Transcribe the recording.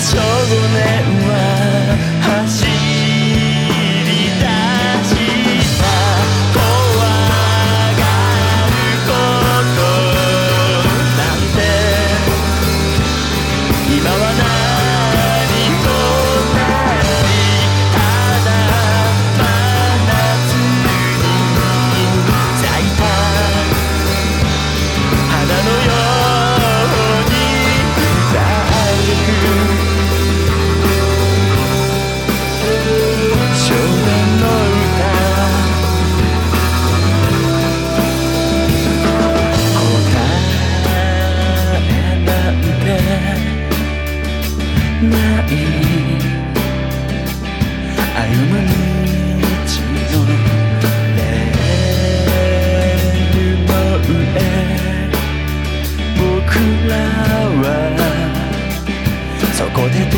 So sogune「そこで」